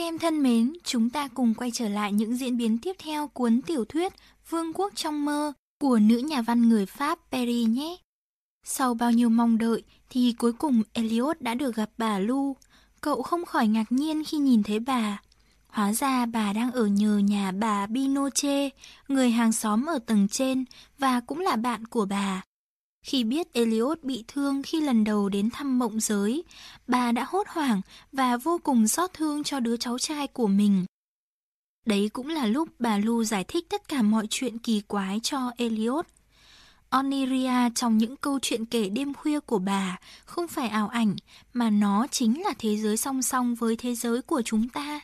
Các em thân mến, chúng ta cùng quay trở lại những diễn biến tiếp theo cuốn tiểu thuyết Vương quốc trong mơ của nữ nhà văn người Pháp Perry nhé. Sau bao nhiêu mong đợi thì cuối cùng Elliot đã được gặp bà Lu. Cậu không khỏi ngạc nhiên khi nhìn thấy bà. Hóa ra bà đang ở nhờ nhà bà Binoche, người hàng xóm ở tầng trên và cũng là bạn của bà. Khi biết Elliot bị thương khi lần đầu đến thăm mộng giới, bà đã hốt hoảng và vô cùng xót thương cho đứa cháu trai của mình. Đấy cũng là lúc bà Lu giải thích tất cả mọi chuyện kỳ quái cho Elliot. Oniria trong những câu chuyện kể đêm khuya của bà không phải ảo ảnh, mà nó chính là thế giới song song với thế giới của chúng ta.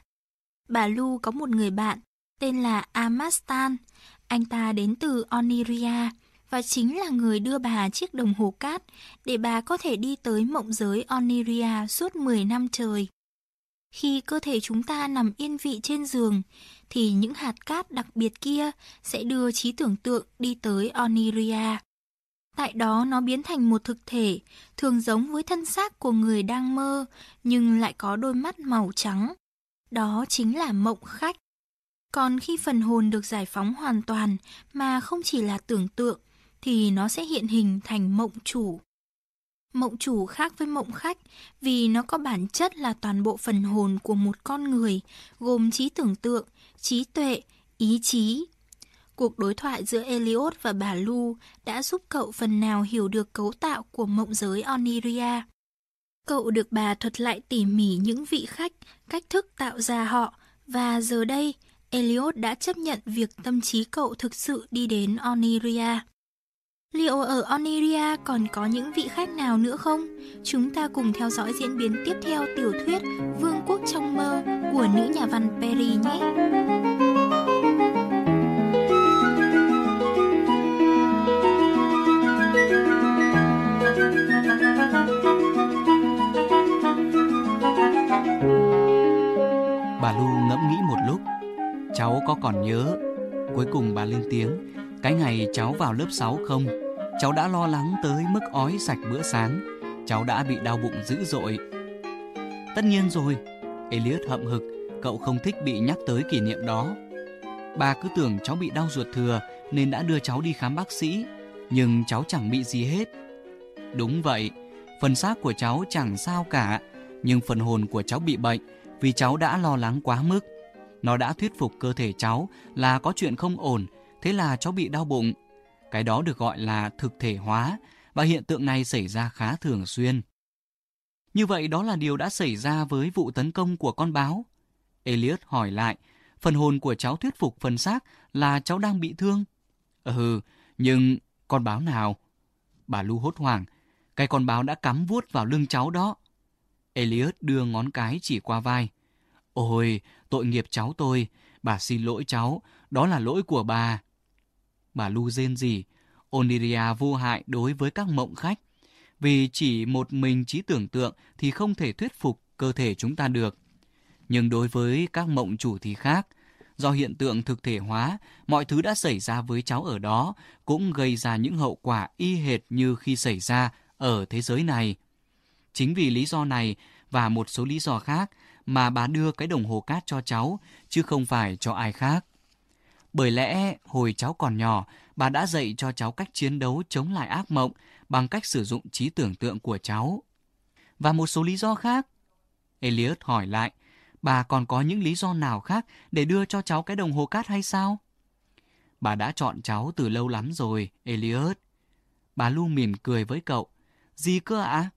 Bà Lu có một người bạn tên là Amastan. Anh ta đến từ Oniria và chính là người đưa bà chiếc đồng hồ cát để bà có thể đi tới mộng giới Oniria suốt 10 năm trời. Khi cơ thể chúng ta nằm yên vị trên giường, thì những hạt cát đặc biệt kia sẽ đưa trí tưởng tượng đi tới Oniria. Tại đó nó biến thành một thực thể, thường giống với thân xác của người đang mơ, nhưng lại có đôi mắt màu trắng. Đó chính là mộng khách. Còn khi phần hồn được giải phóng hoàn toàn mà không chỉ là tưởng tượng, thì nó sẽ hiện hình thành mộng chủ. Mộng chủ khác với mộng khách vì nó có bản chất là toàn bộ phần hồn của một con người, gồm trí tưởng tượng, trí tuệ, ý chí. Cuộc đối thoại giữa Elliot và bà Lu đã giúp cậu phần nào hiểu được cấu tạo của mộng giới Oniria. Cậu được bà thuật lại tỉ mỉ những vị khách, cách thức tạo ra họ, và giờ đây, Elliot đã chấp nhận việc tâm trí cậu thực sự đi đến Oniria. Liệu ở Oniria còn có những vị khách nào nữa không? Chúng ta cùng theo dõi diễn biến tiếp theo tiểu thuyết Vương quốc trong mơ của nữ nhà văn Perry nhé! Bà Lu ngẫm nghĩ một lúc Cháu có còn nhớ, Cuối cùng bà lên tiếng, Cái ngày cháu vào lớp 6 không Cháu đã lo lắng tới mức ói sạch bữa sáng. Cháu đã bị đau bụng dữ dội. Tất nhiên rồi, Elliot hậm hực, Cậu không thích bị nhắc tới kỷ niệm đó. Bà cứ tưởng cháu bị đau ruột thừa Nên đã đưa cháu đi khám bác sĩ, Nhưng cháu chẳng bị gì hết. Đúng vậy, Phần xác của cháu chẳng sao cả, Nhưng phần hồn của cháu bị bệnh Vì cháu đã lo lắng quá mức. Nó đã thuyết phục cơ thể cháu là có chuyện không ổn, Thế là cháu bị đau bụng cái đó được gọi là thực thể hóa và hiện tượng này xảy ra khá thường xuyên. Như vậy đó là điều đã xảy ra với vụ tấn công của con báo. Elliot hỏi lại, phần hồn của cháu thuyết phục phần xác là cháu đang bị thương. Ừ, nhưng con báo nào? Bà Lu hốt hoảng, cái con báo đã cắm vuốt vào lưng cháu đó. Elliot đưa ngón cái chỉ qua vai. Ôi, tội nghiệp cháu tôi, bà xin lỗi cháu, đó là lỗi của bà bà Lu rên rỉ. Oniria vô hại đối với các mộng khách. Vì chỉ một mình trí tưởng tượng thì không thể thuyết phục cơ thể chúng ta được. Nhưng đối với các mộng chủ thì khác. Do hiện tượng thực thể hóa, mọi thứ đã xảy ra với cháu ở đó cũng gây ra những hậu quả y hệt như khi xảy ra ở thế giới này. Chính vì lý do này và một số lý do khác mà bà đưa cái đồng hồ cát cho cháu, chứ không phải cho ai khác. Bởi lẽ, hồi cháu còn nhỏ, bà đã dạy cho cháu cách chiến đấu chống lại ác mộng bằng cách sử dụng trí tưởng tượng của cháu. Và một số lý do khác. Elliot hỏi lại, bà còn có những lý do nào khác để đưa cho cháu cái đồng hồ cát hay sao? Bà đã chọn cháu từ lâu lắm rồi, Elliot. Bà Lu mỉm cười với cậu. Gì cơ ạ?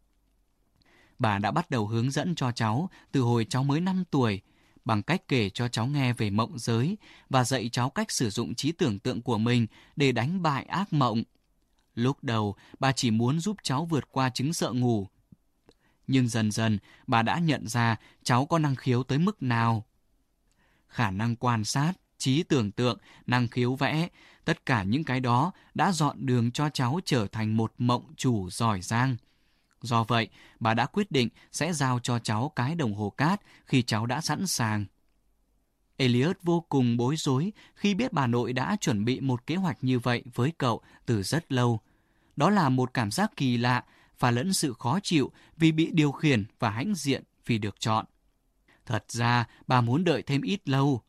Bà đã bắt đầu hướng dẫn cho cháu từ hồi cháu mới 5 tuổi bằng cách kể cho cháu nghe về mộng giới và dạy cháu cách sử dụng trí tưởng tượng của mình để đánh bại ác mộng. Lúc đầu, bà chỉ muốn giúp cháu vượt qua chứng sợ ngủ. Nhưng dần dần, bà đã nhận ra cháu có năng khiếu tới mức nào. Khả năng quan sát, trí tưởng tượng, năng khiếu vẽ, tất cả những cái đó đã dọn đường cho cháu trở thành một mộng chủ giỏi giang. Do vậy, bà đã quyết định sẽ giao cho cháu cái đồng hồ cát khi cháu đã sẵn sàng. Elliot vô cùng bối rối khi biết bà nội đã chuẩn bị một kế hoạch như vậy với cậu từ rất lâu. Đó là một cảm giác kỳ lạ và lẫn sự khó chịu vì bị điều khiển và hãnh diện vì được chọn. Thật ra, bà muốn đợi thêm ít lâu.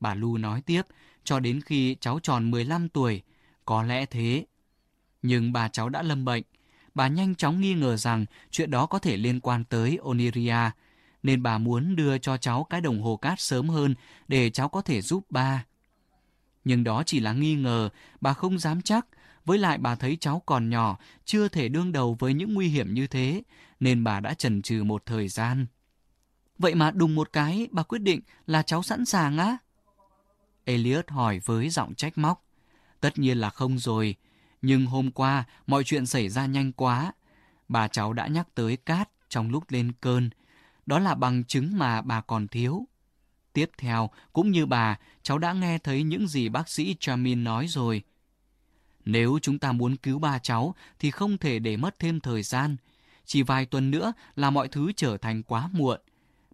Bà Lu nói tiếp, cho đến khi cháu tròn 15 tuổi. Có lẽ thế. Nhưng bà cháu đã lâm bệnh. Bà nhanh chóng nghi ngờ rằng chuyện đó có thể liên quan tới Oniria, nên bà muốn đưa cho cháu cái đồng hồ cát sớm hơn để cháu có thể giúp ba. Nhưng đó chỉ là nghi ngờ, bà không dám chắc. Với lại bà thấy cháu còn nhỏ, chưa thể đương đầu với những nguy hiểm như thế, nên bà đã chần chừ một thời gian. Vậy mà đùng một cái, bà quyết định là cháu sẵn sàng á? Elliot hỏi với giọng trách móc. Tất nhiên là không rồi, nhưng hôm qua mọi chuyện xảy ra nhanh quá. Bà cháu đã nhắc tới cát trong lúc lên cơn. Đó là bằng chứng mà bà còn thiếu. Tiếp theo, cũng như bà, cháu đã nghe thấy những gì bác sĩ Chamin nói rồi. Nếu chúng ta muốn cứu ba cháu thì không thể để mất thêm thời gian. Chỉ vài tuần nữa là mọi thứ trở thành quá muộn.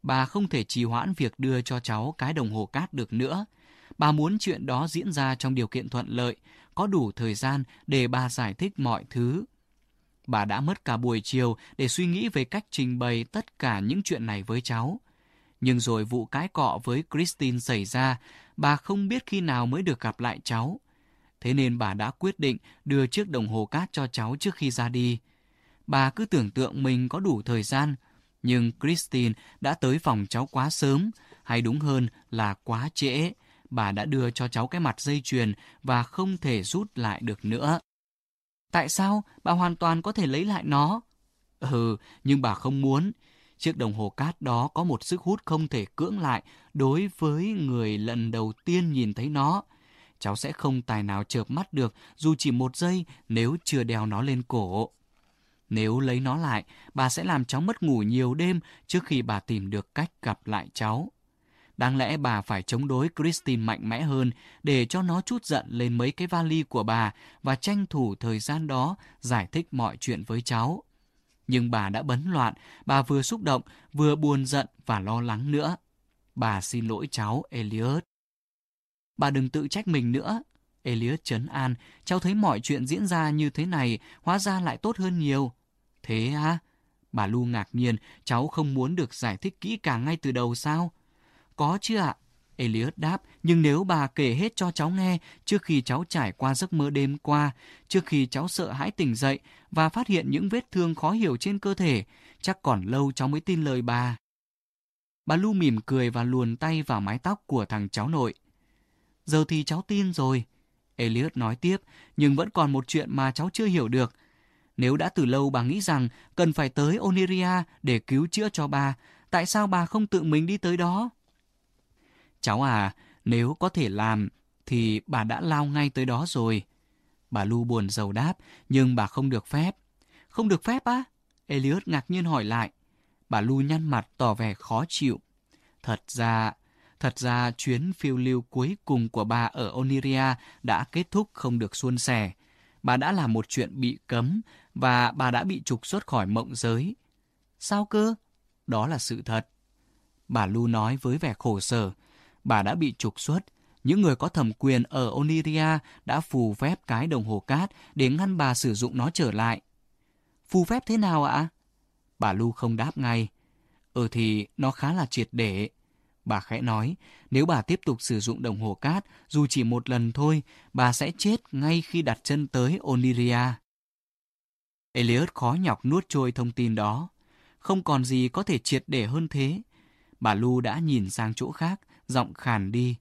Bà không thể trì hoãn việc đưa cho cháu cái đồng hồ cát được nữa. Bà muốn chuyện đó diễn ra trong điều kiện thuận lợi, có đủ thời gian để bà giải thích mọi thứ. Bà đã mất cả buổi chiều để suy nghĩ về cách trình bày tất cả những chuyện này với cháu. Nhưng rồi vụ cãi cọ với Christine xảy ra, bà không biết khi nào mới được gặp lại cháu. Thế nên bà đã quyết định đưa chiếc đồng hồ cát cho cháu trước khi ra đi. Bà cứ tưởng tượng mình có đủ thời gian, nhưng Christine đã tới phòng cháu quá sớm, hay đúng hơn là quá trễ. Bà đã đưa cho cháu cái mặt dây chuyền và không thể rút lại được nữa. Tại sao bà hoàn toàn có thể lấy lại nó? Ừ, nhưng bà không muốn. Chiếc đồng hồ cát đó có một sức hút không thể cưỡng lại đối với người lần đầu tiên nhìn thấy nó. Cháu sẽ không tài nào chợp mắt được dù chỉ một giây nếu chưa đeo nó lên cổ. Nếu lấy nó lại, bà sẽ làm cháu mất ngủ nhiều đêm trước khi bà tìm được cách gặp lại cháu. Đáng lẽ bà phải chống đối Christine mạnh mẽ hơn để cho nó chút giận lên mấy cái vali của bà và tranh thủ thời gian đó giải thích mọi chuyện với cháu. Nhưng bà đã bấn loạn, bà vừa xúc động, vừa buồn giận và lo lắng nữa. Bà xin lỗi cháu, Elliot. Bà đừng tự trách mình nữa. Elliot chấn an, cháu thấy mọi chuyện diễn ra như thế này, hóa ra lại tốt hơn nhiều. Thế à? Bà Lu ngạc nhiên, cháu không muốn được giải thích kỹ càng ngay từ đầu sao? Có chứ ạ. Elliot đáp, nhưng nếu bà kể hết cho cháu nghe trước khi cháu trải qua giấc mơ đêm qua, trước khi cháu sợ hãi tỉnh dậy và phát hiện những vết thương khó hiểu trên cơ thể, chắc còn lâu cháu mới tin lời bà. Bà Lu mỉm cười và luồn tay vào mái tóc của thằng cháu nội. Giờ thì cháu tin rồi. Elliot nói tiếp, nhưng vẫn còn một chuyện mà cháu chưa hiểu được. Nếu đã từ lâu bà nghĩ rằng cần phải tới Oniria để cứu chữa cho bà, tại sao bà không tự mình đi tới đó? Cháu à, nếu có thể làm thì bà đã lao ngay tới đó rồi. Bà Lu buồn rầu đáp, nhưng bà không được phép. Không được phép á? Elliot ngạc nhiên hỏi lại. Bà Lu nhăn mặt tỏ vẻ khó chịu. Thật ra, thật ra chuyến phiêu lưu cuối cùng của bà ở Oniria đã kết thúc không được suôn sẻ. Bà đã làm một chuyện bị cấm và bà đã bị trục xuất khỏi mộng giới. Sao cơ? Đó là sự thật. Bà Lu nói với vẻ khổ sở bà đã bị trục xuất. Những người có thẩm quyền ở Oniria đã phù phép cái đồng hồ cát để ngăn bà sử dụng nó trở lại. Phù phép thế nào ạ? Bà Lu không đáp ngay. Ừ thì nó khá là triệt để. Bà khẽ nói, nếu bà tiếp tục sử dụng đồng hồ cát, dù chỉ một lần thôi, bà sẽ chết ngay khi đặt chân tới Oniria. Elliot khó nhọc nuốt trôi thông tin đó. Không còn gì có thể triệt để hơn thế. Bà Lu đã nhìn sang chỗ khác, giọng khàn đi.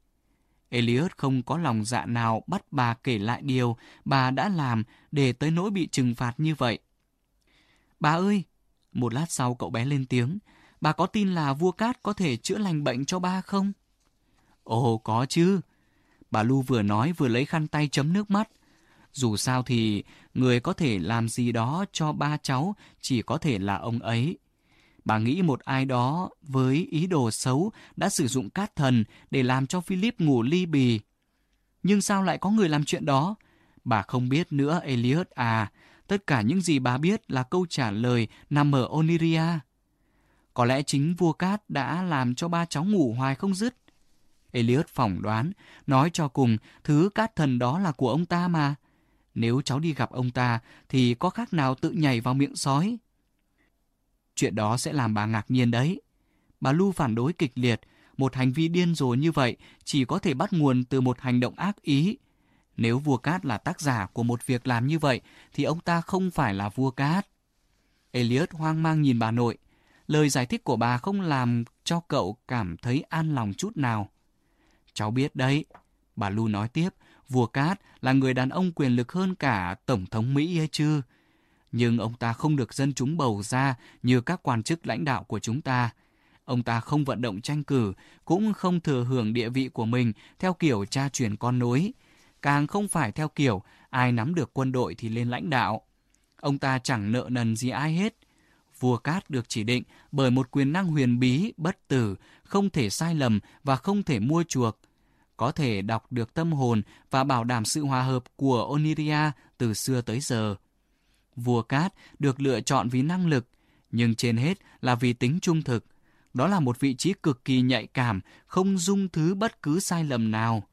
Elliot không có lòng dạ nào bắt bà kể lại điều bà đã làm để tới nỗi bị trừng phạt như vậy. Bà ơi! Một lát sau cậu bé lên tiếng. Bà có tin là vua cát có thể chữa lành bệnh cho ba không? Ồ, có chứ. Bà Lu vừa nói vừa lấy khăn tay chấm nước mắt. Dù sao thì người có thể làm gì đó cho ba cháu chỉ có thể là ông ấy. Bà nghĩ một ai đó với ý đồ xấu đã sử dụng cát thần để làm cho Philip ngủ ly bì. Nhưng sao lại có người làm chuyện đó? Bà không biết nữa, Elliot à. Tất cả những gì bà biết là câu trả lời nằm ở Oniria. Có lẽ chính vua cát đã làm cho ba cháu ngủ hoài không dứt. Elliot phỏng đoán, nói cho cùng, thứ cát thần đó là của ông ta mà. Nếu cháu đi gặp ông ta, thì có khác nào tự nhảy vào miệng sói? Chuyện đó sẽ làm bà ngạc nhiên đấy. Bà Lu phản đối kịch liệt. Một hành vi điên rồ như vậy chỉ có thể bắt nguồn từ một hành động ác ý. Nếu vua Cát là tác giả của một việc làm như vậy, thì ông ta không phải là vua Cát. Elliot hoang mang nhìn bà nội. Lời giải thích của bà không làm cho cậu cảm thấy an lòng chút nào. Cháu biết đấy, bà Lu nói tiếp, vua Cát là người đàn ông quyền lực hơn cả Tổng thống Mỹ hay chứ? Nhưng ông ta không được dân chúng bầu ra như các quan chức lãnh đạo của chúng ta. Ông ta không vận động tranh cử, cũng không thừa hưởng địa vị của mình theo kiểu cha truyền con nối. Càng không phải theo kiểu ai nắm được quân đội thì lên lãnh đạo. Ông ta chẳng nợ nần gì ai hết. Vua Cát được chỉ định bởi một quyền năng huyền bí, bất tử, không thể sai lầm và không thể mua chuộc. Có thể đọc được tâm hồn và bảo đảm sự hòa hợp của Oniria từ xưa tới giờ. Vua Cát được lựa chọn vì năng lực, nhưng trên hết là vì tính trung thực. Đó là một vị trí cực kỳ nhạy cảm, không dung thứ bất cứ sai lầm nào.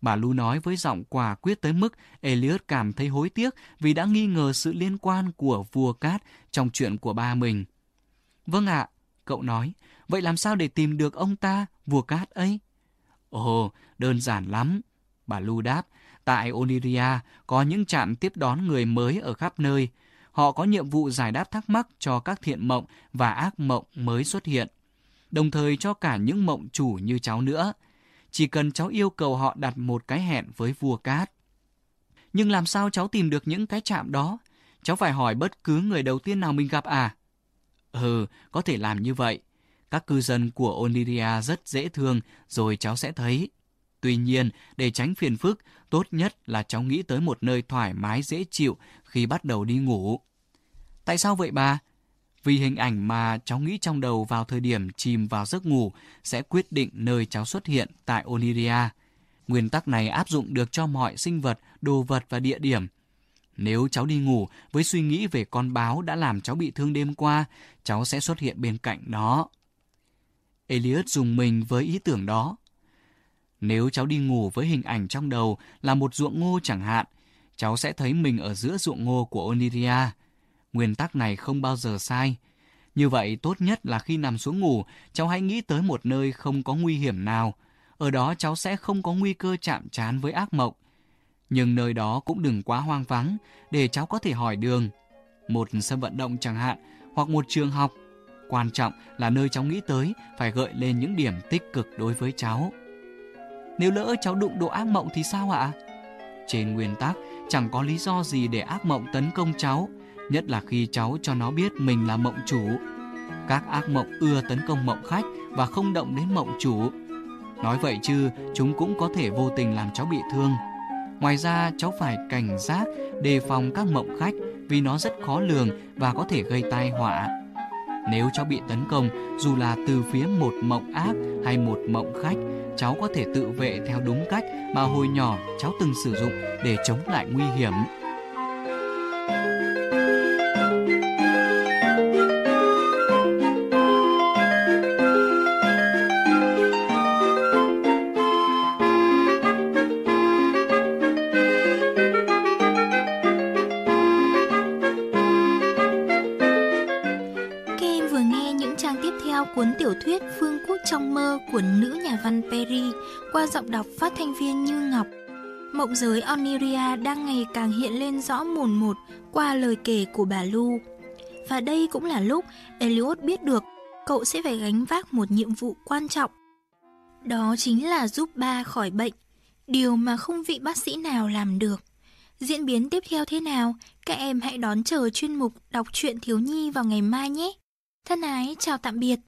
Bà Lu nói với giọng quả quyết tới mức Elliot cảm thấy hối tiếc vì đã nghi ngờ sự liên quan của vua Cát trong chuyện của ba mình. Vâng ạ, cậu nói, vậy làm sao để tìm được ông ta, vua Cát ấy? Ồ, đơn giản lắm. Bà Lu đáp, tại Oniria có những trạm tiếp đón người mới ở khắp nơi. Họ có nhiệm vụ giải đáp thắc mắc cho các thiện mộng và ác mộng mới xuất hiện. Đồng thời cho cả những mộng chủ như cháu nữa – chỉ cần cháu yêu cầu họ đặt một cái hẹn với vua cát. Nhưng làm sao cháu tìm được những cái chạm đó? Cháu phải hỏi bất cứ người đầu tiên nào mình gặp à? Ừ, có thể làm như vậy. Các cư dân của Oniria rất dễ thương, rồi cháu sẽ thấy. Tuy nhiên, để tránh phiền phức, tốt nhất là cháu nghĩ tới một nơi thoải mái dễ chịu khi bắt đầu đi ngủ. Tại sao vậy bà? vì hình ảnh mà cháu nghĩ trong đầu vào thời điểm chìm vào giấc ngủ sẽ quyết định nơi cháu xuất hiện tại Oniria. Nguyên tắc này áp dụng được cho mọi sinh vật, đồ vật và địa điểm. Nếu cháu đi ngủ với suy nghĩ về con báo đã làm cháu bị thương đêm qua, cháu sẽ xuất hiện bên cạnh nó. Elliot dùng mình với ý tưởng đó. Nếu cháu đi ngủ với hình ảnh trong đầu là một ruộng ngô chẳng hạn, cháu sẽ thấy mình ở giữa ruộng ngô của Oniria. Nguyên tắc này không bao giờ sai. Như vậy, tốt nhất là khi nằm xuống ngủ, cháu hãy nghĩ tới một nơi không có nguy hiểm nào. Ở đó cháu sẽ không có nguy cơ chạm trán với ác mộng. Nhưng nơi đó cũng đừng quá hoang vắng, để cháu có thể hỏi đường. Một sân vận động chẳng hạn, hoặc một trường học. Quan trọng là nơi cháu nghĩ tới phải gợi lên những điểm tích cực đối với cháu. Nếu lỡ cháu đụng độ ác mộng thì sao ạ? Trên nguyên tắc, chẳng có lý do gì để ác mộng tấn công cháu nhất là khi cháu cho nó biết mình là mộng chủ. Các ác mộng ưa tấn công mộng khách và không động đến mộng chủ. Nói vậy chứ, chúng cũng có thể vô tình làm cháu bị thương. Ngoài ra, cháu phải cảnh giác, đề phòng các mộng khách vì nó rất khó lường và có thể gây tai họa. Nếu cháu bị tấn công, dù là từ phía một mộng ác hay một mộng khách, cháu có thể tự vệ theo đúng cách mà hồi nhỏ cháu từng sử dụng để chống lại nguy hiểm. Trong mơ của nữ nhà văn Perry qua giọng đọc phát thanh viên Như Ngọc. Mộng giới Oniria đang ngày càng hiện lên rõ mồn một qua lời kể của bà Lu. Và đây cũng là lúc Elliot biết được cậu sẽ phải gánh vác một nhiệm vụ quan trọng. Đó chính là giúp ba khỏi bệnh, điều mà không vị bác sĩ nào làm được. Diễn biến tiếp theo thế nào, các em hãy đón chờ chuyên mục đọc truyện thiếu nhi vào ngày mai nhé. Thân ái, chào tạm biệt.